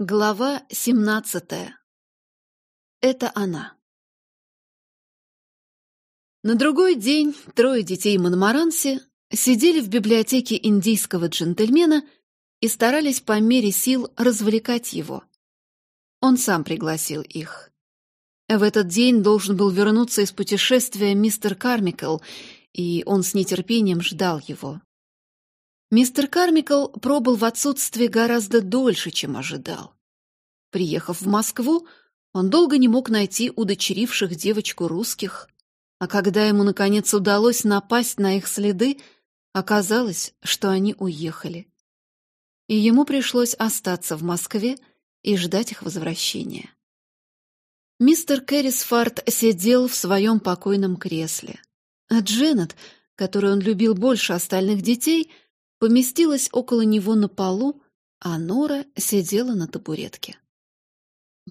Глава 17. Это она. На другой день трое детей Монмаранси сидели в библиотеке индийского джентльмена и старались по мере сил развлекать его. Он сам пригласил их. В этот день должен был вернуться из путешествия мистер Кармикл, и он с нетерпением ждал его. Мистер Кармикл пробыл в отсутствии гораздо дольше, чем ожидал. Приехав в Москву, он долго не мог найти удочеривших девочку русских, а когда ему, наконец, удалось напасть на их следы, оказалось, что они уехали. И ему пришлось остаться в Москве и ждать их возвращения. Мистер Кэррисфард сидел в своем покойном кресле, а Дженнет, которую он любил больше остальных детей, — поместилась около него на полу, а Нора сидела на табуретке.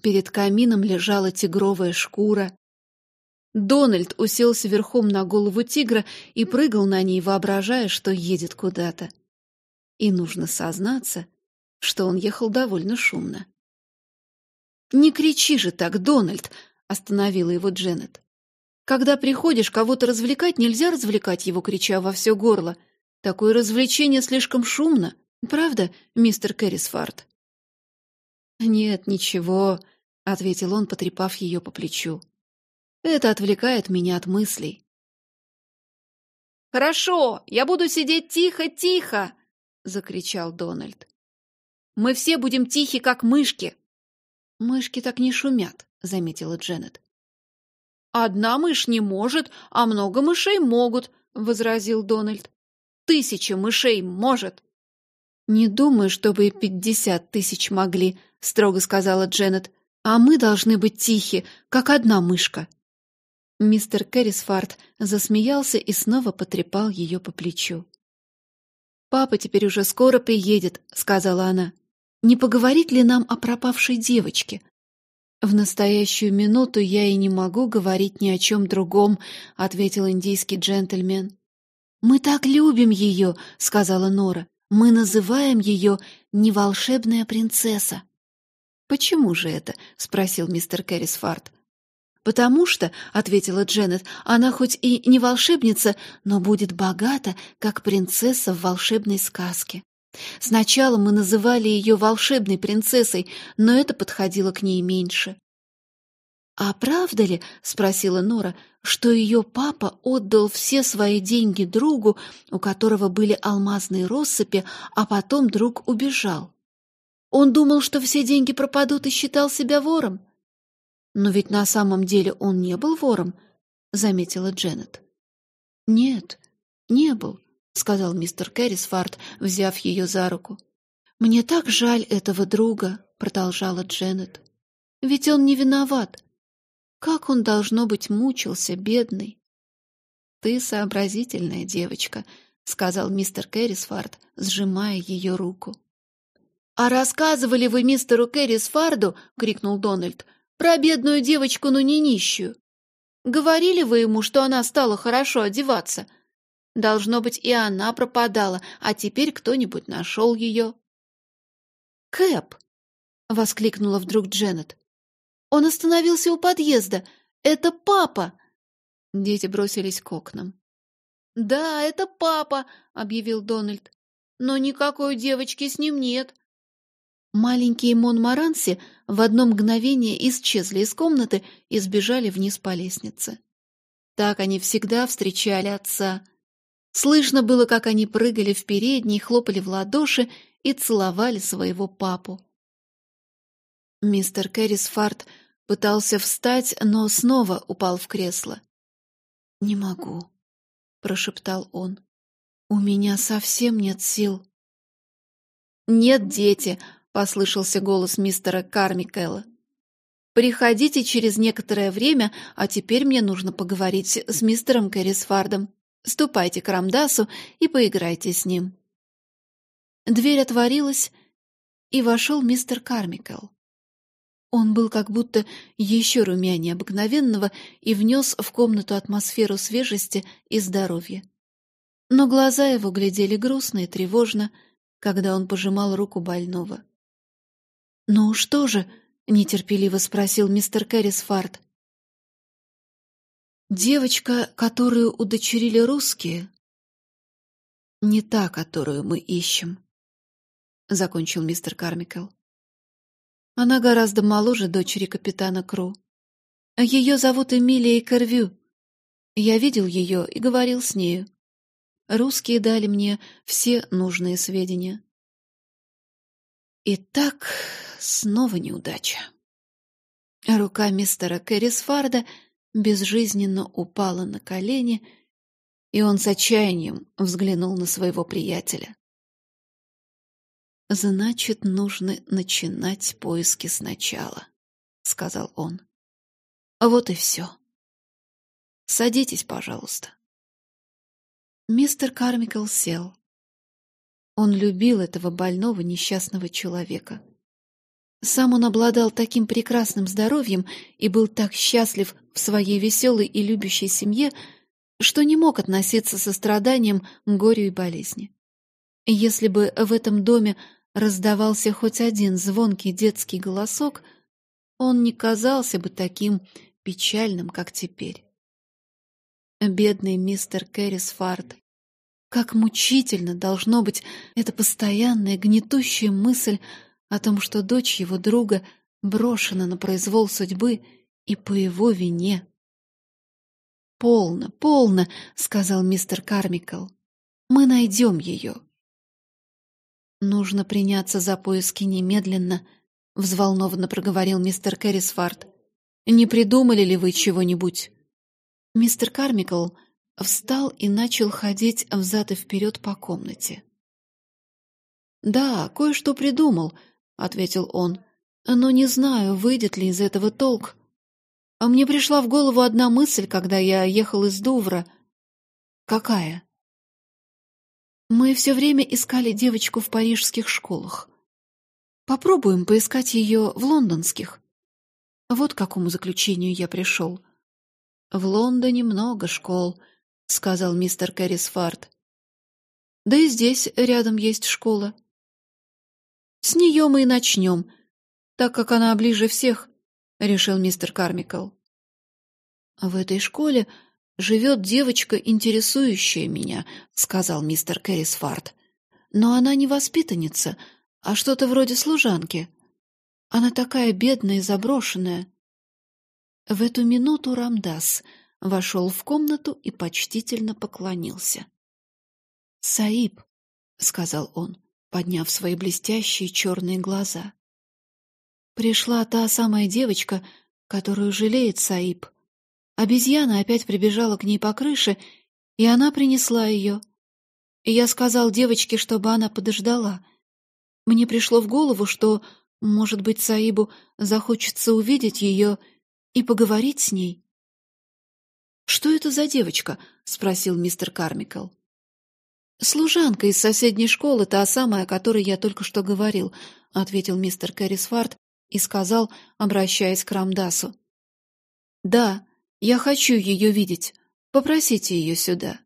Перед камином лежала тигровая шкура. Дональд уселся верхом на голову тигра и прыгал на ней, воображая, что едет куда-то. И нужно сознаться, что он ехал довольно шумно. «Не кричи же так, Дональд!» — остановила его Дженнет. «Когда приходишь кого-то развлекать, нельзя развлекать его, крича во все горло. Такое развлечение слишком шумно, правда, мистер Кэррисфард?» «Нет, ничего», — ответил он, потрепав ее по плечу. «Это отвлекает меня от мыслей». «Хорошо, я буду сидеть тихо-тихо!» — закричал Дональд. «Мы все будем тихи, как мышки!» «Мышки так не шумят», — заметила Дженнет. «Одна мышь не может, а много мышей могут», — возразил Дональд тысяча мышей может!» «Не думаю, чтобы и пятьдесят тысяч могли», — строго сказала Дженнет. «А мы должны быть тихи, как одна мышка». Мистер Кэррисфард засмеялся и снова потрепал ее по плечу. «Папа теперь уже скоро приедет», — сказала она. «Не поговорит ли нам о пропавшей девочке?» «В настоящую минуту я и не могу говорить ни о чем другом», — ответил индийский джентльмен. «Мы так любим ее», — сказала Нора. «Мы называем ее не волшебная принцесса». «Почему же это?» — спросил мистер Кэррисфард. «Потому что», — ответила Дженнет, — «она хоть и не волшебница, но будет богата, как принцесса в волшебной сказке. Сначала мы называли ее волшебной принцессой, но это подходило к ней меньше. «А правда ли, — спросила Нора, — что ее папа отдал все свои деньги другу, у которого были алмазные россыпи, а потом друг убежал? Он думал, что все деньги пропадут и считал себя вором?» «Но ведь на самом деле он не был вором», — заметила Дженнет. «Нет, не был», — сказал мистер Кэррисфард, взяв ее за руку. «Мне так жаль этого друга», — продолжала Дженнет. «Ведь он не виноват. Как он, должно быть, мучился, бедный. «Ты сообразительная девочка», — сказал мистер Кэррисфард, сжимая ее руку. «А рассказывали вы мистеру Кэррисфарду, — крикнул Дональд, — про бедную девочку, но не нищую. Говорили вы ему, что она стала хорошо одеваться? Должно быть, и она пропадала, а теперь кто-нибудь нашел ее». «Кэп!» — воскликнула вдруг Дженнет. Он остановился у подъезда. Это папа!» Дети бросились к окнам. «Да, это папа», — объявил Дональд. «Но никакой девочки с ним нет». Маленькие Монмаранси в одно мгновение исчезли из комнаты и сбежали вниз по лестнице. Так они всегда встречали отца. Слышно было, как они прыгали в передней, хлопали в ладоши и целовали своего папу. Мистер Кэррисфард Пытался встать, но снова упал в кресло. «Не могу», — прошептал он. «У меня совсем нет сил». «Нет, дети», — послышался голос мистера Кармикелла. «Приходите через некоторое время, а теперь мне нужно поговорить с мистером Кэррисфардом. Ступайте к Рамдасу и поиграйте с ним». Дверь отворилась, и вошел мистер Кармикел. Он был как будто еще румянее обыкновенного и внес в комнату атмосферу свежести и здоровья. Но глаза его глядели грустно и тревожно, когда он пожимал руку больного. «Ну что же?» — нетерпеливо спросил мистер Кэррисфард. «Девочка, которую удочерили русские, не та, которую мы ищем», — закончил мистер Кармикел. «Она гораздо моложе дочери капитана Кру. Ее зовут Эмилия Корвю. Я видел ее и говорил с нею. Русские дали мне все нужные сведения. Итак, снова неудача. Рука мистера Кэррисфарда безжизненно упала на колени, и он с отчаянием взглянул на своего приятеля. «Значит, нужно начинать поиски сначала», — сказал он. «Вот и все. Садитесь, пожалуйста». Мистер Кармикл сел. Он любил этого больного несчастного человека. Сам он обладал таким прекрасным здоровьем и был так счастлив в своей веселой и любящей семье, что не мог относиться со страданием к горю и болезни. Если бы в этом доме раздавался хоть один звонкий детский голосок, он не казался бы таким печальным, как теперь. Бедный мистер Кэррисфард. Как мучительно должно быть эта постоянная гнетущая мысль о том, что дочь его друга брошена на произвол судьбы и по его вине. «Полно, полно», — сказал мистер Кармикл. «Мы найдем ее». «Нужно приняться за поиски немедленно», — взволнованно проговорил мистер Кэррисфард. «Не придумали ли вы чего-нибудь?» Мистер Кармикл встал и начал ходить взад и вперед по комнате. «Да, кое-что придумал», — ответил он, — «но не знаю, выйдет ли из этого толк. А мне пришла в голову одна мысль, когда я ехал из Дувра». «Какая?» «Мы все время искали девочку в парижских школах. Попробуем поискать ее в лондонских. Вот к какому заключению я пришел». «В Лондоне много школ», — сказал мистер Кэррисфард. «Да и здесь рядом есть школа». «С нее мы и начнем, так как она ближе всех», — решил мистер Кармикл. «В этой школе живет девочка, интересующая меня», — сказал мистер Кэррисфард. «Но она не воспитанница, а что-то вроде служанки. Она такая бедная и заброшенная. В эту минуту Рамдас вошел в комнату и почтительно поклонился. «Саиб», — сказал он, подняв свои блестящие черные глаза. Пришла та самая девочка, которую жалеет Саиб. Обезьяна опять прибежала к ней по крыше, и она принесла ее. И я сказал девочке, чтобы она подождала. Мне пришло в голову, что, может быть, Саибу захочется увидеть ее — и поговорить с ней. «Что это за девочка?» — спросил мистер Кармикл. «Служанка из соседней школы, та самая, о которой я только что говорил», — ответил мистер Кэррисфард и сказал, обращаясь к Рамдасу. «Да, я хочу ее видеть. Попросите ее сюда».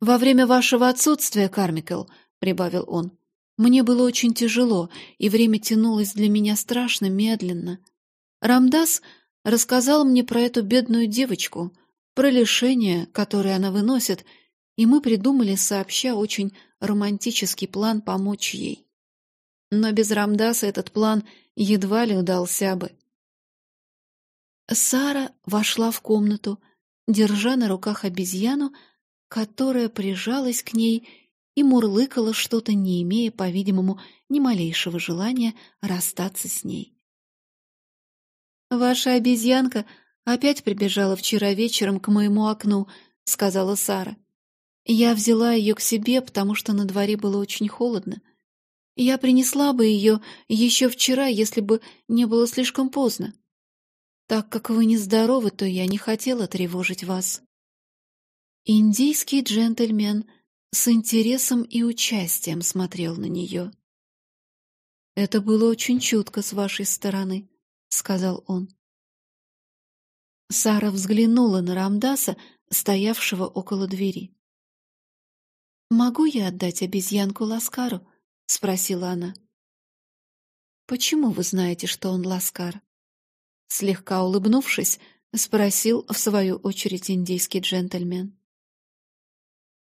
«Во время вашего отсутствия, Кармикл», — прибавил он, — «мне было очень тяжело, и время тянулось для меня страшно медленно. Рамдас рассказал мне про эту бедную девочку, про лишения, которые она выносит, и мы придумали сообща очень романтический план помочь ей. Но без Рамдаса этот план едва ли удался бы. Сара вошла в комнату, держа на руках обезьяну, которая прижалась к ней и мурлыкала что-то, не имея, по-видимому, ни малейшего желания расстаться с ней. «Ваша обезьянка опять прибежала вчера вечером к моему окну», — сказала Сара. «Я взяла ее к себе, потому что на дворе было очень холодно. Я принесла бы ее еще вчера, если бы не было слишком поздно. Так как вы нездоровы, то я не хотела тревожить вас». Индийский джентльмен с интересом и участием смотрел на нее. «Это было очень чутко с вашей стороны», — сказал он. Сара взглянула на Рамдаса, стоявшего около двери. «Могу я отдать обезьянку Ласкару?» — спросила она. «Почему вы знаете, что он ласкар?» Слегка улыбнувшись, спросил в свою очередь индийский джентльмен.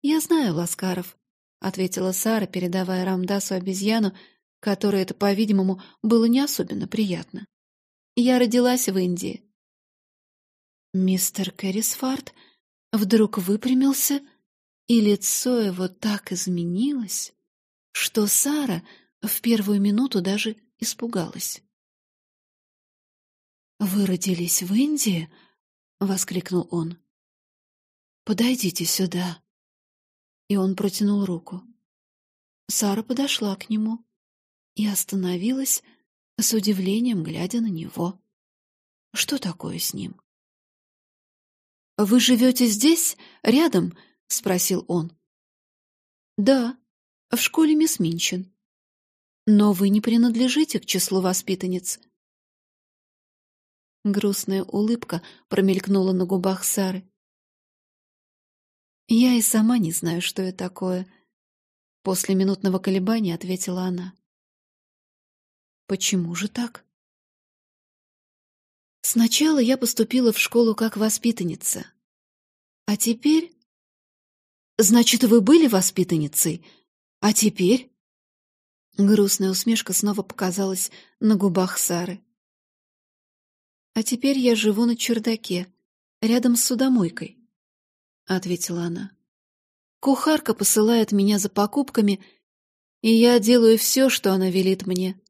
«Я знаю ласкаров», — ответила Сара, передавая Рамдасу обезьяну, которой это, по-видимому, было не особенно приятно. «Я родилась в Индии». Мистер Кэррисфард вдруг выпрямился, и лицо его так изменилось, что Сара в первую минуту даже испугалась. «Вы родились в Индии?» — воскликнул он. «Подойдите сюда». И он протянул руку. Сара подошла к нему и остановилась с удивлением, глядя на него. Что такое с ним? «Вы живете здесь, рядом?» — спросил он. «Да, в школе мисс Минчин. Но вы не принадлежите к числу воспитанниц. Грустная улыбка промелькнула на губах Сары. «Я и сама не знаю, что это такое», — после минутного колебания ответила она. «Почему же так?» «Сначала я поступила в школу как воспитанница. А теперь...» «Значит, вы были воспитанницей? А теперь...» Грустная усмешка снова показалась на губах Сары. «А теперь я живу на чердаке, рядом с судомойкой», — ответила она. «Кухарка посылает меня за покупками, и я делаю все, что она велит мне.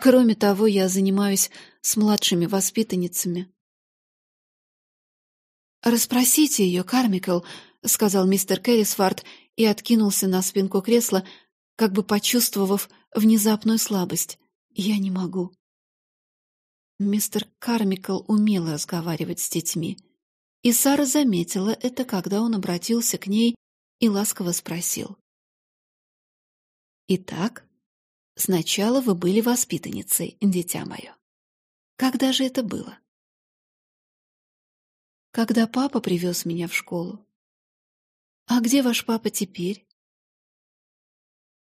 Кроме того, я занимаюсь с младшими воспитанницами». «Расспросите ее, Кармикл», — сказал мистер Кэррисфард и откинулся на спинку кресла, как бы почувствовав внезапную слабость. «Я не могу». Мистер Кармикл умел разговаривать с детьми, и Сара заметила это, когда он обратился к ней и ласково спросил. «Итак, сначала вы были воспитанницей, дитя мое. Когда же это было?» «Когда папа привез меня в школу». «А где ваш папа теперь?»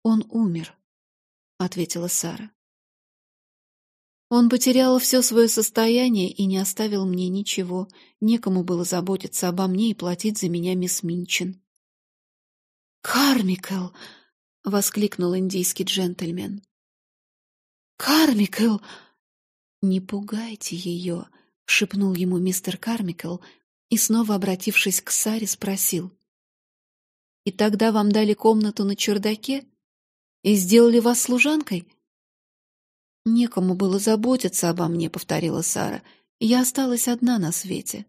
«Он умер», — ответила Сара. Он потерял все свое состояние и не оставил мне ничего. Некому было заботиться обо мне и платить за меня мисс Минчин. «Кармикл!» — воскликнул индийский джентльмен. «Кармикл!» «Не пугайте ее!» — шепнул ему мистер Кармикл и, снова обратившись к Саре, спросил. «И тогда вам дали комнату на чердаке? И сделали вас служанкой?» «Некому было заботиться обо мне», — повторила Сара. «Я осталась одна на свете».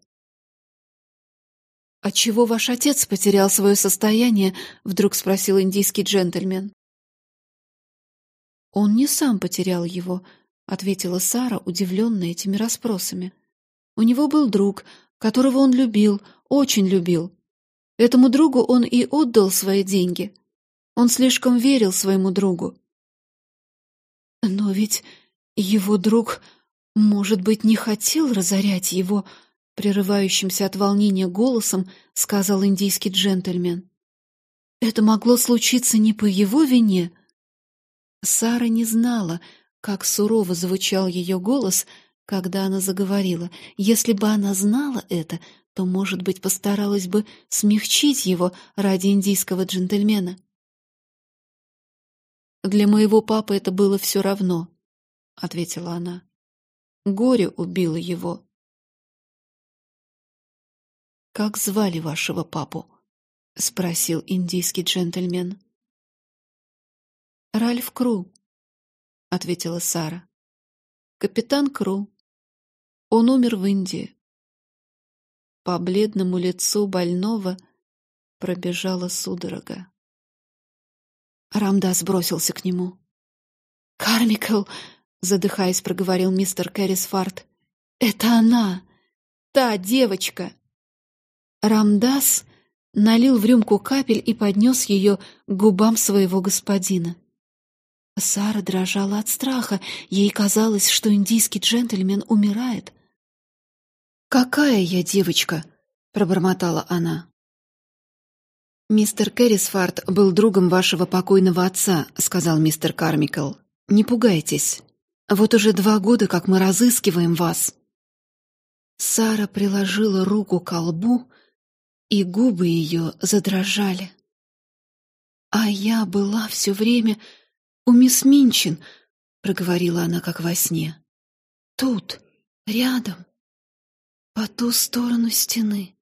«Отчего ваш отец потерял свое состояние?» — вдруг спросил индийский джентльмен. «Он не сам потерял его», — ответила Сара, удивленная этими расспросами. «У него был друг, которого он любил, очень любил. Этому другу он и отдал свои деньги. Он слишком верил своему другу. Но ведь его друг, может быть, не хотел разорять его, прерывающимся от волнения голосом сказал индийский джентльмен. Это могло случиться не по его вине. Сара не знала, как сурово звучал ее голос, когда она заговорила. Если бы она знала это, то, может быть, постаралась бы смягчить его ради индийского джентльмена. «Для моего папы это было все равно», — ответила она. «Горе убило его». «Как звали вашего папу?» — спросил индийский джентльмен. «Ральф Кру», — ответила Сара. «Капитан Кру. Он умер в Индии». По бледному лицу больного пробежала судорога. Рамдас бросился к нему. «Кармикл!» — задыхаясь, проговорил мистер Кэррисфард. «Это она! Та девочка!» Рамдас налил в рюмку капель и поднес ее к губам своего господина. Сара дрожала от страха. Ей казалось, что индийский джентльмен умирает. «Какая я девочка?» — пробормотала она. «Мистер Кэррисфард был другом вашего покойного отца», — сказал мистер Кармикл. Не пугайтесь. Вот уже два года, как мы разыскиваем вас». Сара приложила руку к колбу, и губы ее задрожали. «А я была все время у мисс Минчин», — проговорила она как во сне. «Тут, рядом, по ту сторону стены».